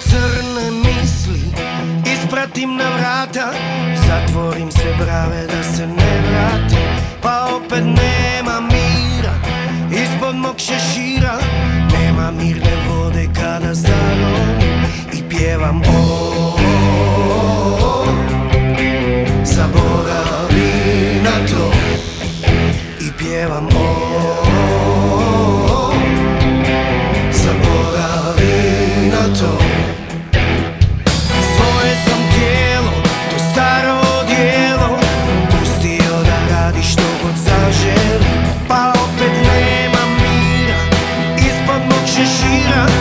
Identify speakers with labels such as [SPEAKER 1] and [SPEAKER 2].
[SPEAKER 1] crne misli. Ispratim na vrata Zatvorim sve brave da se ne vrate. Pa opet nema mira Ispod mog šešira Nema mirne see.